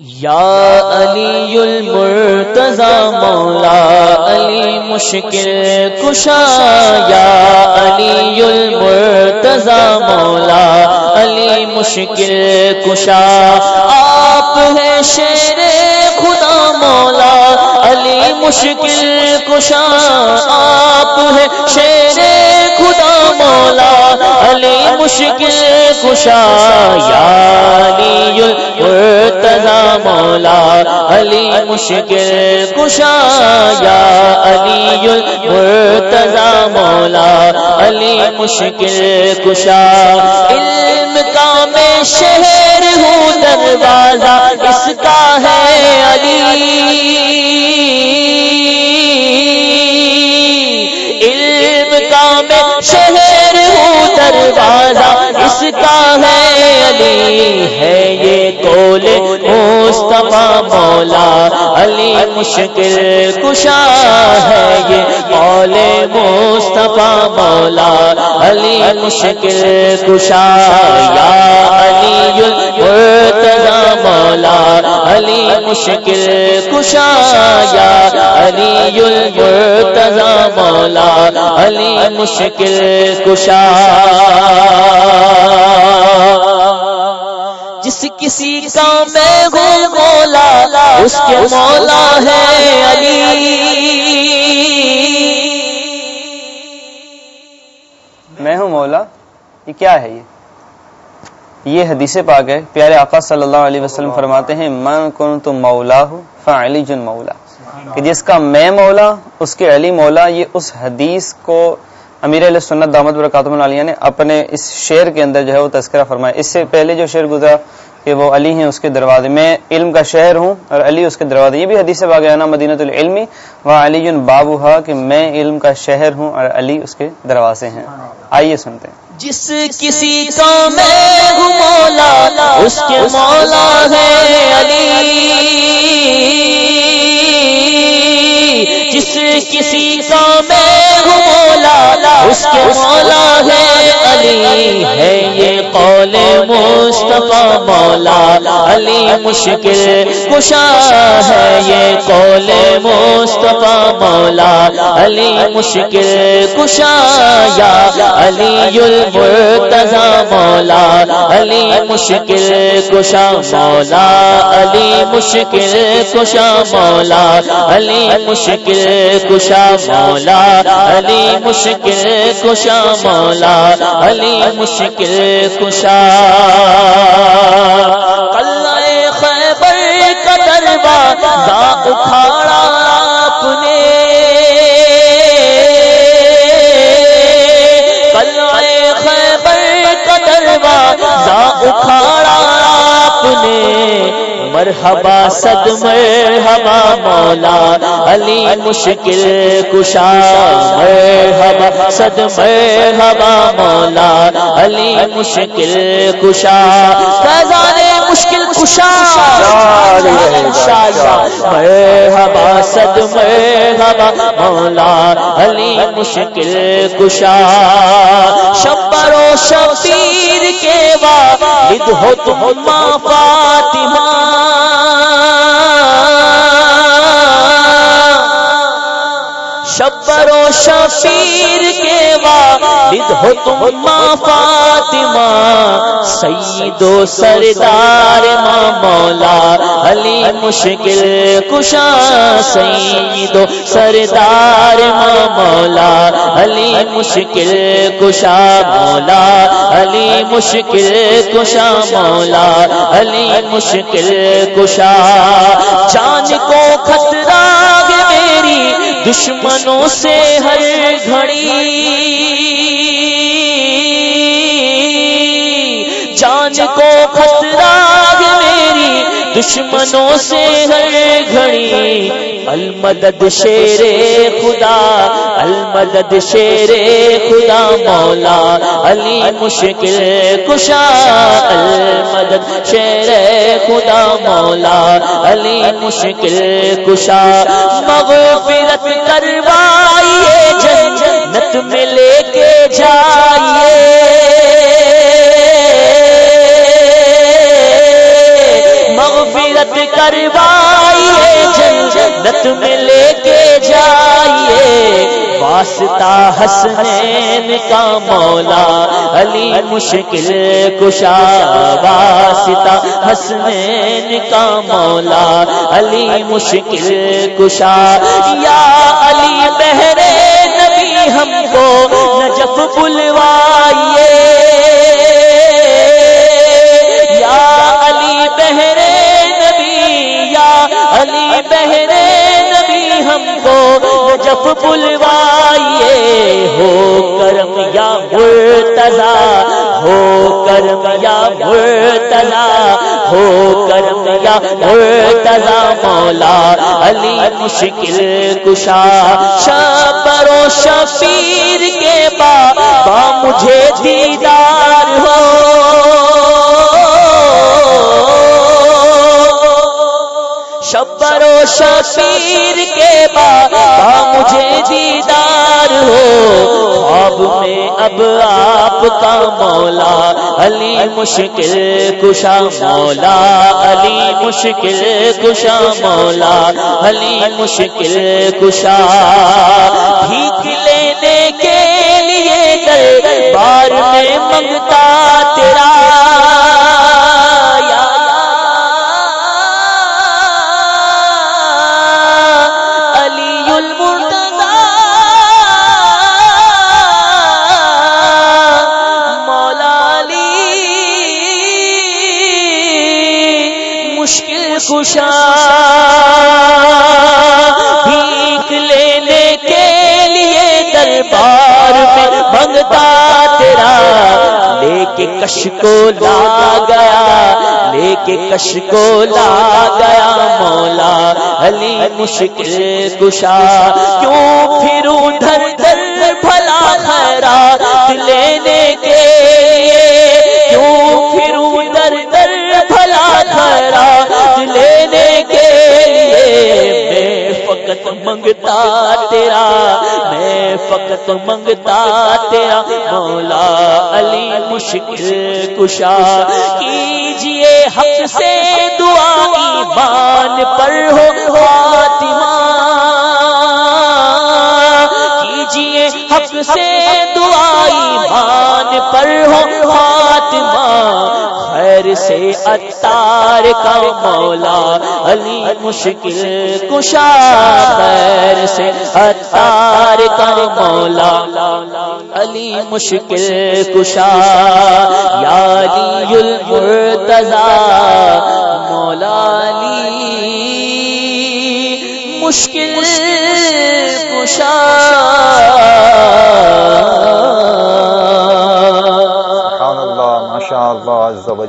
یا علی المرتضی مولا علی مشکل کشا، یا علی المرتضی مولا علی مشکل کشا، آپ ہیں شیر خدا مولا علی مشکل کشا، آپ ہیں شیر خدا مولا علی مشکل کشا، یا علی المرتضی مولا علی مشکل کشا یا علی المرتضی مولا علی مشکل کشا علم کا میں شہر ہوں دروازہ اس کا ہے علی علم کا میں شہر ہوں دروازہ علی ہے یہ کول مصطفیٰ مولا علی مشکل کشا ہے یہ قول مصطفیٰ مولا علی مشکل کشا یا علی المرتضی مولا علی مشکل کشا یا علی المرتضی مولا علی مشکل کشا جس کسی کا میں ہوں مولا، اس کے مولا ہے علی۔ میں ہوں مولا، یہ کیا ہے یہ؟ یہ حدیث پاک ہے۔ پیارے آقا صلی اللہ علیہ وسلم فرماتے ہیں، من کن تو مولا ہوں فعلی جن مولا. کہ جس کا میں مولا، اس کے علی مولا، یہ اس حدیث کو امیر علیہ سنت دامت برکاتم علیہ نے اپنے اس شعر کے اندر جو ہے وہ تذکرہ فرمایا۔ اس سے پہلے جو شعر گزرا کہ وہ علی ہیں اس کے دروازے میں علم کا شہر ہوں اور علی اس کے دروازے یہ بھی حدیث باغیانہ مدینت العلمی و علی بابو کہ میں علم کا شہر ہوں اور علی اس کے دروازے ہیں۔ آئیے سنتے ہیں۔ جس کسی کا میں ہوں مولا اس کے مولا ہے علی۔ جس کسی کا میں ہوں مولا اس کے مولا ہے علی ہے یہ قول مصطفیٰ مولا علی مشکل کشا ہے یہ قول مصطفیٰ مولا علی مشکل کشا یا علی المرتضی مولا علی مشکل کشا مولا علی مشکل کشا مولا علی مشکل کشا مولا علی مشکل کشا مولا علی مشکل کشا مرحبا صد مرحبا مولا علی مشکل کشا مرحبا صد مرحبا مولا علی مشکل کشا خزانے مشکل کشا مرحبا صد مرحبا مولا علی مشکل کشا شبر و شبیر کے والد ہو تم ماں فاطمہ و شفیر کے والد ہو تم ماں فاطمہ، سید و سردار ماں مولا، علی مشکل کشا سید و سردار ماں مولا، علی مشکل کشا مولا، علی مشکل کشا مولا، علی مشکل کشا جان کو خطرہ دشمنوں سے ہر گھڑی دشمنوں سے ہر گھڑی، المدد شیر خدا، المدد شیر خدا مولا علی مشکل کشا، المدد شیر خدا مولا علی مشکل کشا۔ مغفرت کروائیے جنت میں لے کے جائیے مغفرت کروائیے، جنت میں لے کے جائیے۔ واسطہ حسنین کا مولا، علی مشکل کشا۔ واسطہ حسنین کا مولا، علی مشکل کشا۔ یا علی بہرے نبی، ہم کو نجف مرتضا ہو کرم یا مرتضا ہو کرم یا مرتضا مولا علی مشکل کشا شبر و شفیر کے بابا مجھے دیدار ہو۔ شبر و شفیر کے بابا مجھے دیدار ہو اب میں اب آپ کا مولا علی مشکل کشا مولا، علی مشکل کشا مولا، علی مشکل کشا۔ بھیک لینے کے لیے گئے بار میں منگتا کشا بھیک لینے کے لیے دربار میں منگتا تیرا لے کے کش کو لا گیا، لے کے کش کو لا گیا مولا علی مشکل کشا۔ کیوں پھر ادھر در فقط منگتا تیرا، میں فقط منگتا تیرا، مولا علی مشکل کشا، کیجیے حق سے دعا، ایمان پر ہو فاطمہ۔ کیجیے حق سے دعا، ایمان پر ہو فاطمہ۔ خیر سے اتار کا مولا علی مشکل کشا خیر سے اتار کا مولا علی مشکل کشا یا علی المرتضی مولا علی مشکل کشا سبحان اللہ ماشاء اللہ عز و جل